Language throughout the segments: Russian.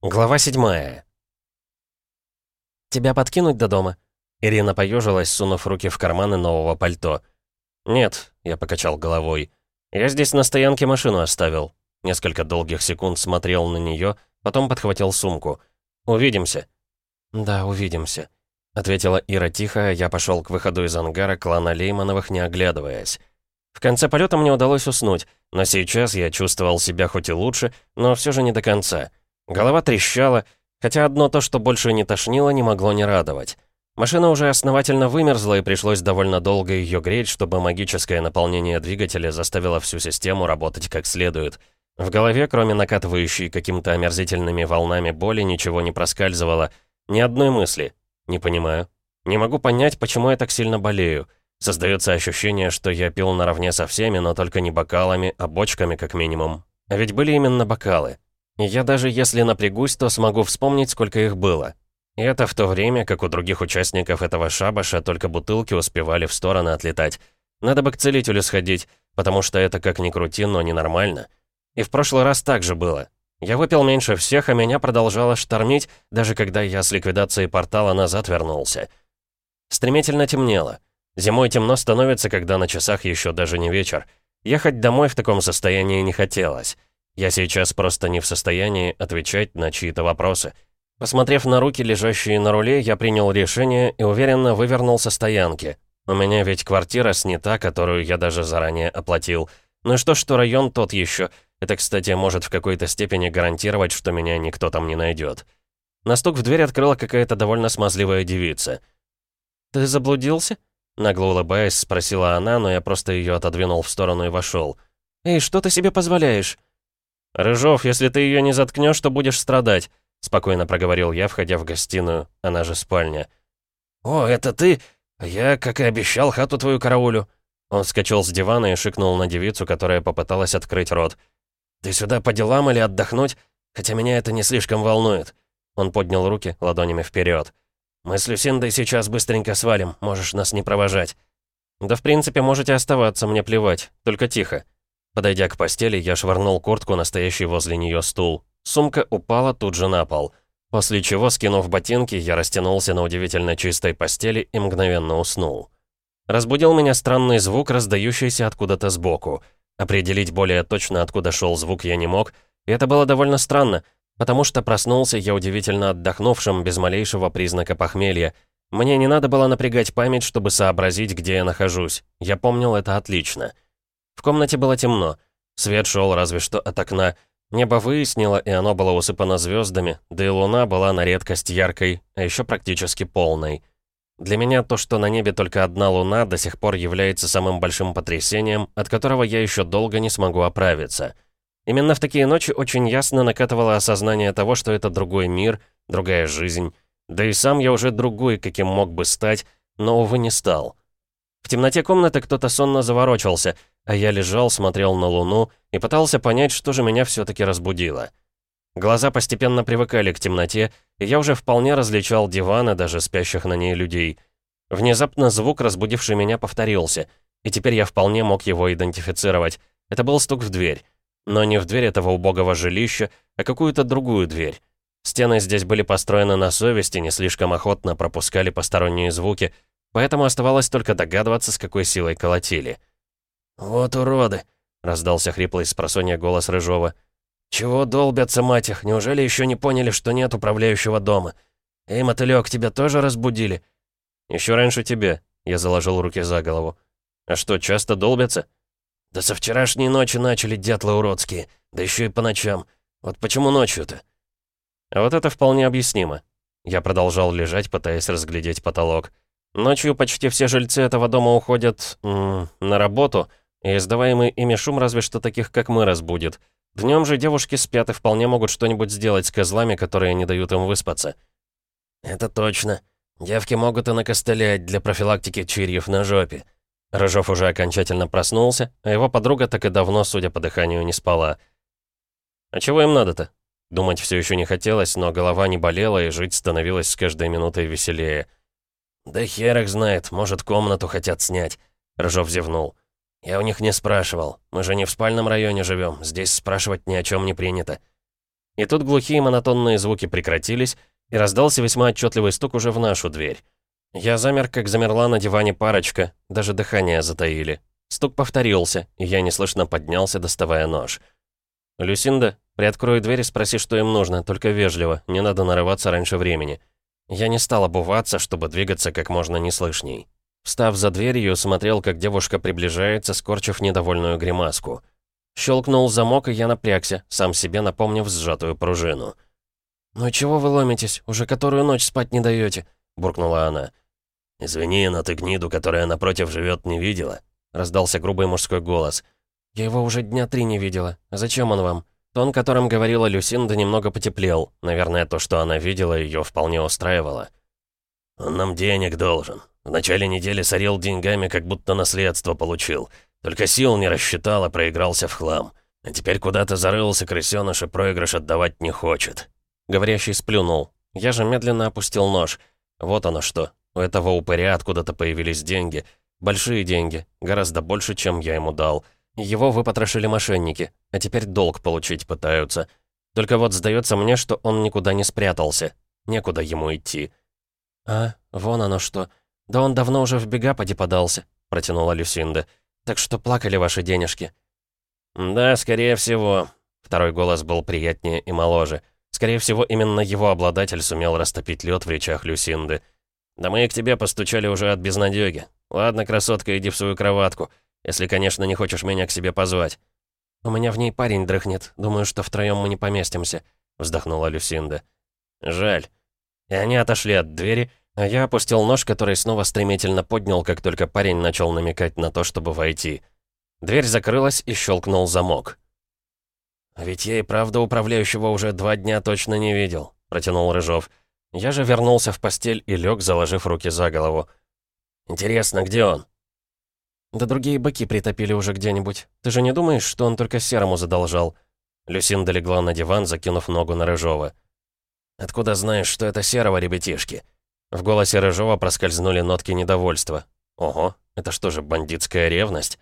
Глава седьмая. «Тебя подкинуть до дома?» Ирина поежилась, сунув руки в карманы нового пальто. «Нет», — я покачал головой. «Я здесь на стоянке машину оставил». Несколько долгих секунд смотрел на нее, потом подхватил сумку. «Увидимся». «Да, увидимся», — ответила Ира тихо, а я пошел к выходу из ангара клана Леймановых, не оглядываясь. В конце полета мне удалось уснуть, но сейчас я чувствовал себя хоть и лучше, но все же не до конца. Голова трещала, хотя одно то, что больше не тошнило, не могло не радовать. Машина уже основательно вымерзла, и пришлось довольно долго ее греть, чтобы магическое наполнение двигателя заставило всю систему работать как следует. В голове, кроме накатывающей какими-то омерзительными волнами боли, ничего не проскальзывало. Ни одной мысли. Не понимаю. Не могу понять, почему я так сильно болею. Создается ощущение, что я пил наравне со всеми, но только не бокалами, а бочками как минимум. А ведь были именно бокалы. Я даже если напрягусь, то смогу вспомнить, сколько их было. И это в то время, как у других участников этого шабаша только бутылки успевали в стороны отлетать. Надо бы к целителю сходить, потому что это как ни крути, но ненормально. И в прошлый раз так же было. Я выпил меньше всех, а меня продолжало штормить, даже когда я с ликвидацией портала назад вернулся. Стремительно темнело. Зимой темно становится, когда на часах еще даже не вечер. Ехать домой в таком состоянии не хотелось. Я сейчас просто не в состоянии отвечать на чьи-то вопросы. Посмотрев на руки, лежащие на руле, я принял решение и уверенно вывернул со стоянки. У меня ведь квартира снята, которую я даже заранее оплатил. Ну и что, что район тот еще. Это, кстати, может в какой-то степени гарантировать, что меня никто там не найдет. На стук в дверь открыла какая-то довольно смазливая девица. «Ты заблудился?» Нагло улыбаясь, спросила она, но я просто ее отодвинул в сторону и вошел. «Эй, что ты себе позволяешь?» «Рыжов, если ты ее не заткнешь, то будешь страдать», — спокойно проговорил я, входя в гостиную, она же спальня. «О, это ты? Я, как и обещал, хату твою караулю». Он скачал с дивана и шикнул на девицу, которая попыталась открыть рот. «Ты сюда по делам или отдохнуть? Хотя меня это не слишком волнует». Он поднял руки ладонями вперед. «Мы с Люсиндой сейчас быстренько свалим, можешь нас не провожать». «Да в принципе можете оставаться, мне плевать, только тихо». Подойдя к постели, я швырнул куртку, настоящий возле нее стул. Сумка упала тут же на пол. После чего, скинув ботинки, я растянулся на удивительно чистой постели и мгновенно уснул. Разбудил меня странный звук, раздающийся откуда-то сбоку. Определить более точно, откуда шел звук, я не мог, и это было довольно странно, потому что проснулся я удивительно отдохнувшим, без малейшего признака похмелья. Мне не надо было напрягать память, чтобы сообразить, где я нахожусь. Я помнил это отлично. В комнате было темно. Свет шел разве что от окна. Небо выяснило, и оно было усыпано звездами, да и луна была на редкость яркой, а еще практически полной. Для меня то, что на небе только одна луна, до сих пор является самым большим потрясением, от которого я еще долго не смогу оправиться. Именно в такие ночи очень ясно накатывало осознание того, что это другой мир, другая жизнь. Да и сам я уже другой, каким мог бы стать, но, увы, не стал. В темноте комнаты кто-то сонно заворочался, а я лежал, смотрел на луну и пытался понять, что же меня все-таки разбудило. Глаза постепенно привыкали к темноте, и я уже вполне различал диваны, даже спящих на ней людей. Внезапно звук, разбудивший меня, повторился, и теперь я вполне мог его идентифицировать. Это был стук в дверь. Но не в дверь этого убогого жилища, а какую-то другую дверь. Стены здесь были построены на совести, не слишком охотно пропускали посторонние звуки, поэтому оставалось только догадываться, с какой силой колотили. «Вот уроды!» — раздался хриплый с голос Рыжова. «Чего долбятся, мать их? Неужели еще не поняли, что нет управляющего дома? Эй, мотылёк, тебя тоже разбудили?» «Еще раньше тебе», — я заложил руки за голову. «А что, часто долбятся?» «Да со вчерашней ночи начали дятлы уродские, да еще и по ночам. Вот почему ночью-то?» А вот это вполне объяснимо. Я продолжал лежать, пытаясь разглядеть потолок. Ночью почти все жильцы этого дома уходят... М на работу, и издаваемый ими шум разве что таких, как мы, разбудит. Днем же девушки спят и вполне могут что-нибудь сделать с козлами, которые не дают им выспаться. «Это точно. Девки могут и накостылять для профилактики чирьев на жопе». Рыжов уже окончательно проснулся, а его подруга так и давно, судя по дыханию, не спала. «А чего им надо-то?» Думать все еще не хотелось, но голова не болела, и жить становилось с каждой минутой веселее. «Да хер их знает, может, комнату хотят снять», — Рыжов зевнул. «Я у них не спрашивал. Мы же не в спальном районе живем. Здесь спрашивать ни о чем не принято». И тут глухие монотонные звуки прекратились, и раздался весьма отчетливый стук уже в нашу дверь. Я замер, как замерла на диване парочка, даже дыхание затаили. Стук повторился, и я неслышно поднялся, доставая нож. «Люсинда, приоткрой дверь и спроси, что им нужно, только вежливо, не надо нарываться раньше времени». Я не стал обуваться, чтобы двигаться как можно неслышней. Встав за дверью, смотрел, как девушка приближается, скорчив недовольную гримаску. Щелкнул замок, и я напрягся, сам себе напомнив сжатую пружину. «Ну чего вы ломитесь? Уже которую ночь спать не даете? буркнула она. «Извини, но ты гниду, которая напротив живет, не видела?» — раздался грубый мужской голос. «Я его уже дня три не видела. А зачем он вам?» Тон, которым говорила Люсинда, немного потеплел. Наверное, то, что она видела, ее вполне устраивало. «Он нам денег должен. В начале недели сорил деньгами, как будто наследство получил. Только сил не рассчитал, а проигрался в хлам. А теперь куда-то зарылся крысёныш и проигрыш отдавать не хочет». Говорящий сплюнул. Я же медленно опустил нож. Вот оно что. У этого упыря откуда-то появились деньги. Большие деньги. Гораздо больше, чем я ему дал. Его выпотрошили мошенники, а теперь долг получить пытаются. Только вот сдается мне, что он никуда не спрятался. Некуда ему идти. «А, вон оно что. Да он давно уже в бегаподе подался», — протянула Люсинда. «Так что плакали ваши денежки». «Да, скорее всего». Второй голос был приятнее и моложе. Скорее всего, именно его обладатель сумел растопить лед в речах Люсинды. «Да мы и к тебе постучали уже от безнадёги. Ладно, красотка, иди в свою кроватку. Если, конечно, не хочешь меня к себе позвать». «У меня в ней парень дрыхнет. Думаю, что втроем мы не поместимся», — вздохнула Люсинда. «Жаль». И они отошли от двери, а я опустил нож, который снова стремительно поднял, как только парень начал намекать на то, чтобы войти. Дверь закрылась и щелкнул замок. «Ведь я и правда управляющего уже два дня точно не видел», — протянул Рыжов. Я же вернулся в постель и лег, заложив руки за голову. «Интересно, где он?» «Да другие быки притопили уже где-нибудь. Ты же не думаешь, что он только серому задолжал?» Люсинда легла на диван, закинув ногу на Рыжова. «Откуда знаешь, что это серого, ребятишки?» В голосе Рыжова проскользнули нотки недовольства. «Ого, это что же, бандитская ревность?»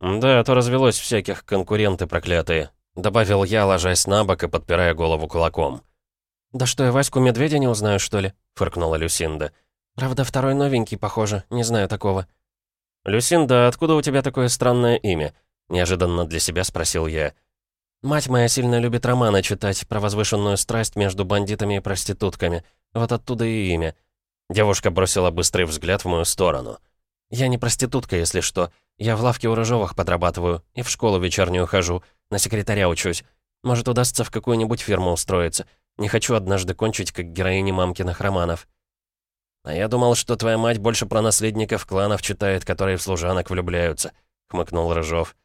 «Да, а то развелось всяких, конкуренты проклятые», добавил я, ложась на бок и подпирая голову кулаком. «Да что, я Ваську Медведя не узнаю, что ли?» — фыркнула Люсинда. «Правда, второй новенький, похоже, не знаю такого». «Люсинда, откуда у тебя такое странное имя?» — неожиданно для себя спросил я. «Мать моя сильно любит романы читать про возвышенную страсть между бандитами и проститутками. Вот оттуда и имя». Девушка бросила быстрый взгляд в мою сторону. «Я не проститутка, если что. Я в лавке у Рыжовых подрабатываю и в школу вечернюю хожу. На секретаря учусь. Может, удастся в какую-нибудь фирму устроиться. Не хочу однажды кончить, как героини мамкиных романов». «А я думал, что твоя мать больше про наследников кланов читает, которые в служанок влюбляются», — хмыкнул Рыжов.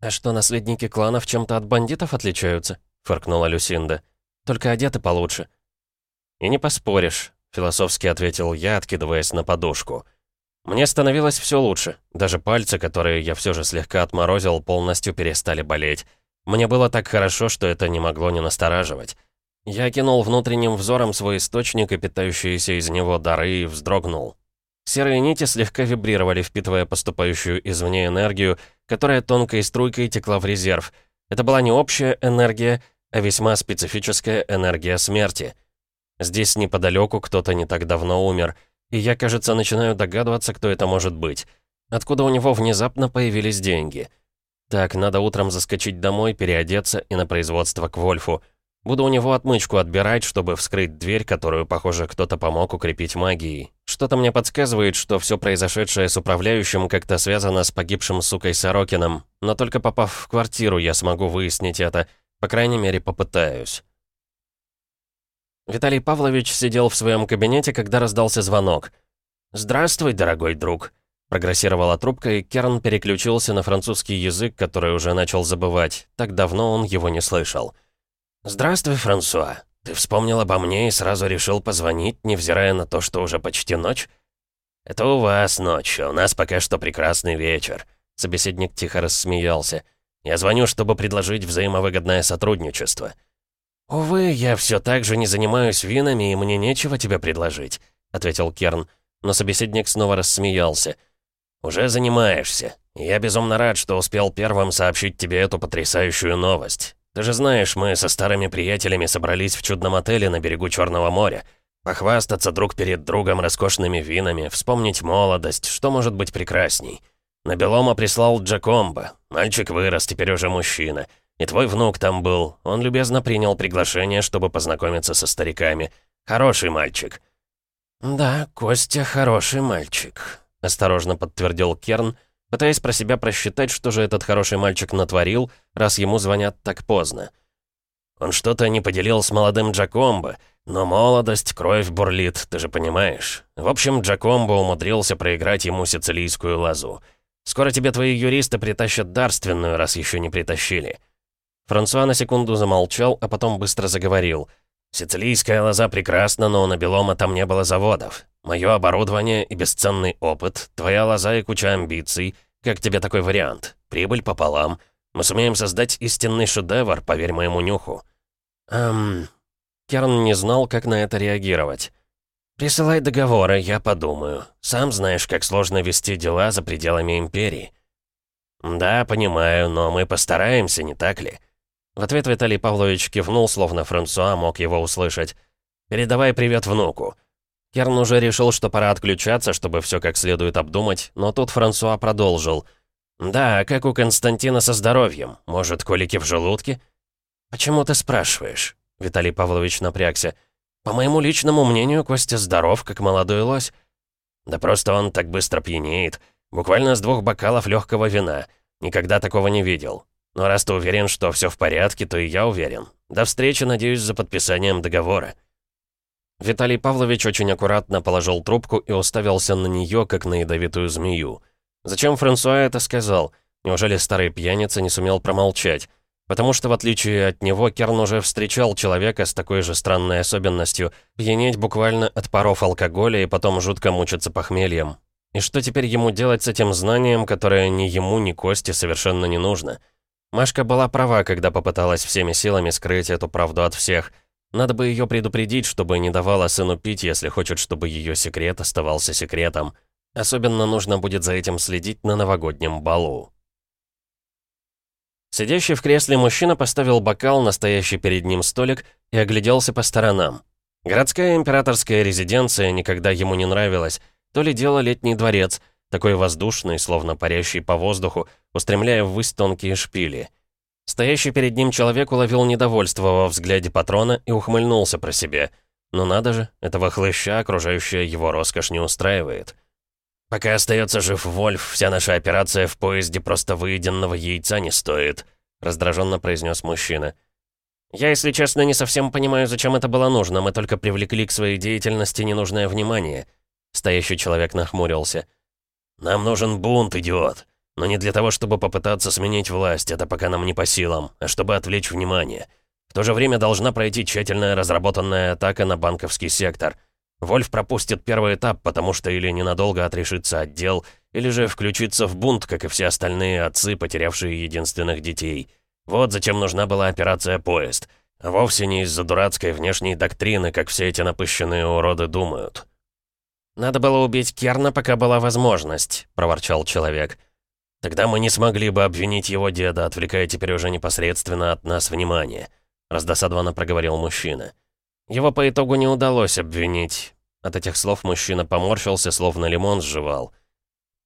«А что, наследники кланов чем-то от бандитов отличаются?» — фыркнула Люсинда. «Только одеты получше». «И не поспоришь», — философски ответил я, откидываясь на подушку. Мне становилось все лучше. Даже пальцы, которые я все же слегка отморозил, полностью перестали болеть. Мне было так хорошо, что это не могло не настораживать. Я кинул внутренним взором свой источник и питающиеся из него дары и вздрогнул. Серые нити слегка вибрировали, впитывая поступающую извне энергию, которая тонкой струйкой текла в резерв. Это была не общая энергия, а весьма специфическая энергия смерти. Здесь неподалеку кто-то не так давно умер, и я, кажется, начинаю догадываться, кто это может быть. Откуда у него внезапно появились деньги? Так, надо утром заскочить домой, переодеться и на производство к Вольфу. Буду у него отмычку отбирать, чтобы вскрыть дверь, которую, похоже, кто-то помог укрепить магией. Что-то мне подсказывает, что все произошедшее с управляющим как-то связано с погибшим сукой Сорокином. Но только попав в квартиру, я смогу выяснить это. По крайней мере, попытаюсь. Виталий Павлович сидел в своем кабинете, когда раздался звонок. «Здравствуй, дорогой друг», — прогрессировала трубка, и Керн переключился на французский язык, который уже начал забывать. Так давно он его не слышал. «Здравствуй, Франсуа. Ты вспомнил обо мне и сразу решил позвонить, невзирая на то, что уже почти ночь?» «Это у вас ночь, а у нас пока что прекрасный вечер», — собеседник тихо рассмеялся. «Я звоню, чтобы предложить взаимовыгодное сотрудничество». «Увы, я все так же не занимаюсь винами, и мне нечего тебе предложить», — ответил Керн. Но собеседник снова рассмеялся. «Уже занимаешься. Я безумно рад, что успел первым сообщить тебе эту потрясающую новость. Ты же знаешь, мы со старыми приятелями собрались в чудном отеле на берегу Черного моря. Похвастаться друг перед другом роскошными винами, вспомнить молодость, что может быть прекрасней. На Белома прислал Джакомбо. Мальчик вырос, теперь уже мужчина. И твой внук там был. Он любезно принял приглашение, чтобы познакомиться со стариками. Хороший мальчик». «Да, Костя хороший мальчик», — осторожно подтвердил Керн, пытаясь про себя просчитать, что же этот хороший мальчик натворил, раз ему звонят так поздно. «Он что-то не поделил с молодым Джакомбо, но молодость, кровь бурлит, ты же понимаешь. В общем, Джакомбо умудрился проиграть ему сицилийскую лозу. Скоро тебе твои юристы притащат дарственную, раз еще не притащили». Франсуа на секунду замолчал, а потом быстро заговорил. «Сицилийская лоза прекрасна, но у Набелома там не было заводов. Мое оборудование и бесценный опыт, твоя лоза и куча амбиций. Как тебе такой вариант? Прибыль пополам. Мы сумеем создать истинный шедевр, поверь моему нюху». «Эм...» Керн не знал, как на это реагировать. «Присылай договоры, я подумаю. Сам знаешь, как сложно вести дела за пределами Империи». «Да, понимаю, но мы постараемся, не так ли?» В ответ Виталий Павлович кивнул, словно Франсуа мог его услышать. «Передавай привет внуку». Керн уже решил, что пора отключаться, чтобы все как следует обдумать, но тут Франсуа продолжил. «Да, как у Константина со здоровьем? Может, колики в желудке?» «Почему ты спрашиваешь?» Виталий Павлович напрягся. «По моему личному мнению, Костя здоров, как молодой лось». «Да просто он так быстро пьянеет. Буквально с двух бокалов легкого вина. Никогда такого не видел. Но раз ты уверен, что все в порядке, то и я уверен. До встречи, надеюсь, за подписанием договора». Виталий Павлович очень аккуратно положил трубку и уставился на нее, как на ядовитую змею. Зачем Франсуа это сказал? Неужели старый пьяница не сумел промолчать? Потому что, в отличие от него, Керн уже встречал человека с такой же странной особенностью — пьянеть буквально от паров алкоголя и потом жутко мучиться похмельем. И что теперь ему делать с этим знанием, которое ни ему, ни Косте совершенно не нужно? Машка была права, когда попыталась всеми силами скрыть эту правду от всех. Надо бы ее предупредить, чтобы не давала сыну пить, если хочет, чтобы ее секрет оставался секретом. Особенно нужно будет за этим следить на новогоднем балу. Сидящий в кресле мужчина поставил бокал на стоящий перед ним столик и огляделся по сторонам. Городская императорская резиденция никогда ему не нравилась. То ли дело летний дворец, такой воздушный, словно парящий по воздуху, устремляя ввысь тонкие шпили. Стоящий перед ним человек уловил недовольство во взгляде патрона и ухмыльнулся про себя. Но надо же, этого хлыща окружающая его роскошь не устраивает. «Пока остается жив Вольф, вся наша операция в поезде просто выеденного яйца не стоит», раздраженно произнес мужчина. «Я, если честно, не совсем понимаю, зачем это было нужно. Мы только привлекли к своей деятельности ненужное внимание». Стоящий человек нахмурился. «Нам нужен бунт, идиот. Но не для того, чтобы попытаться сменить власть, это пока нам не по силам, а чтобы отвлечь внимание. В то же время должна пройти тщательная разработанная атака на банковский сектор. Вольф пропустит первый этап, потому что или ненадолго отрешится от дел, или же включится в бунт, как и все остальные отцы, потерявшие единственных детей. Вот зачем нужна была операция «Поезд». Вовсе не из-за дурацкой внешней доктрины, как все эти напыщенные уроды думают. «Надо было убить Керна, пока была возможность», — проворчал человек. «Тогда мы не смогли бы обвинить его деда, отвлекая теперь уже непосредственно от нас внимание», — раздосадованно проговорил мужчина. Его по итогу не удалось обвинить. От этих слов мужчина поморщился, словно лимон сживал.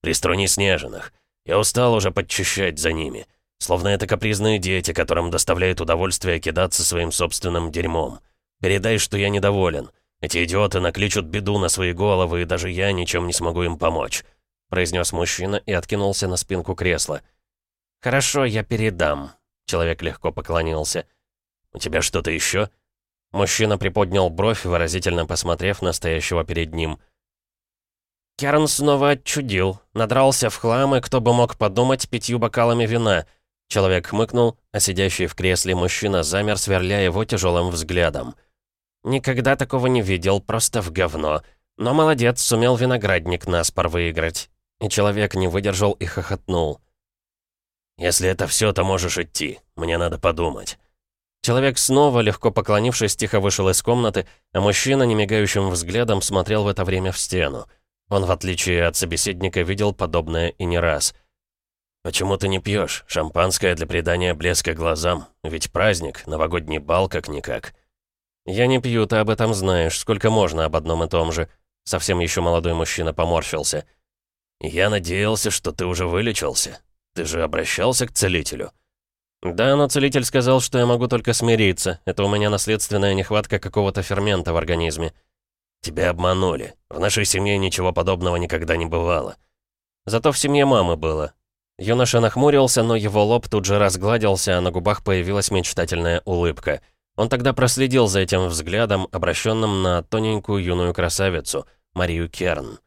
«Приструни снежных. Я устал уже подчищать за ними. Словно это капризные дети, которым доставляет удовольствие кидаться своим собственным дерьмом. Передай, что я недоволен. Эти идиоты накличут беду на свои головы, и даже я ничем не смогу им помочь», произнес мужчина и откинулся на спинку кресла. «Хорошо, я передам», — человек легко поклонился. «У тебя что-то еще?» Мужчина приподнял бровь, выразительно посмотрев на стоящего перед ним. Керн снова отчудил, надрался в хлам, и кто бы мог подумать, пятью бокалами вина. Человек хмыкнул, а сидящий в кресле мужчина замер, сверля его тяжелым взглядом. «Никогда такого не видел, просто в говно. Но молодец, сумел виноградник наспор выиграть». И человек не выдержал и хохотнул. «Если это все, то можешь идти. Мне надо подумать». Человек снова, легко поклонившись, тихо вышел из комнаты, а мужчина немигающим взглядом смотрел в это время в стену. Он, в отличие от собеседника, видел подобное и не раз. «Почему ты не пьешь? Шампанское для придания блеска глазам. Ведь праздник, новогодний бал как-никак». «Я не пью, ты об этом знаешь. Сколько можно об одном и том же?» Совсем еще молодой мужчина поморщился. «Я надеялся, что ты уже вылечился. Ты же обращался к целителю?» «Да, но целитель сказал, что я могу только смириться. Это у меня наследственная нехватка какого-то фермента в организме». «Тебя обманули. В нашей семье ничего подобного никогда не бывало». «Зато в семье мамы было». Юноша нахмурился, но его лоб тут же разгладился, а на губах появилась мечтательная улыбка – он тогда проследил за этим взглядом, обращенным на тоненькую юную красавицу, Марию Керн.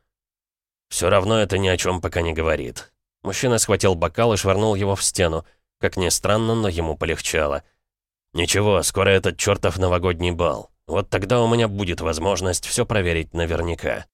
«Все равно это ни о чем пока не говорит». Мужчина схватил бокал и швырнул его в стену. Как ни странно, но ему полегчало. «Ничего, скоро этот чертов новогодний бал. Вот тогда у меня будет возможность все проверить наверняка».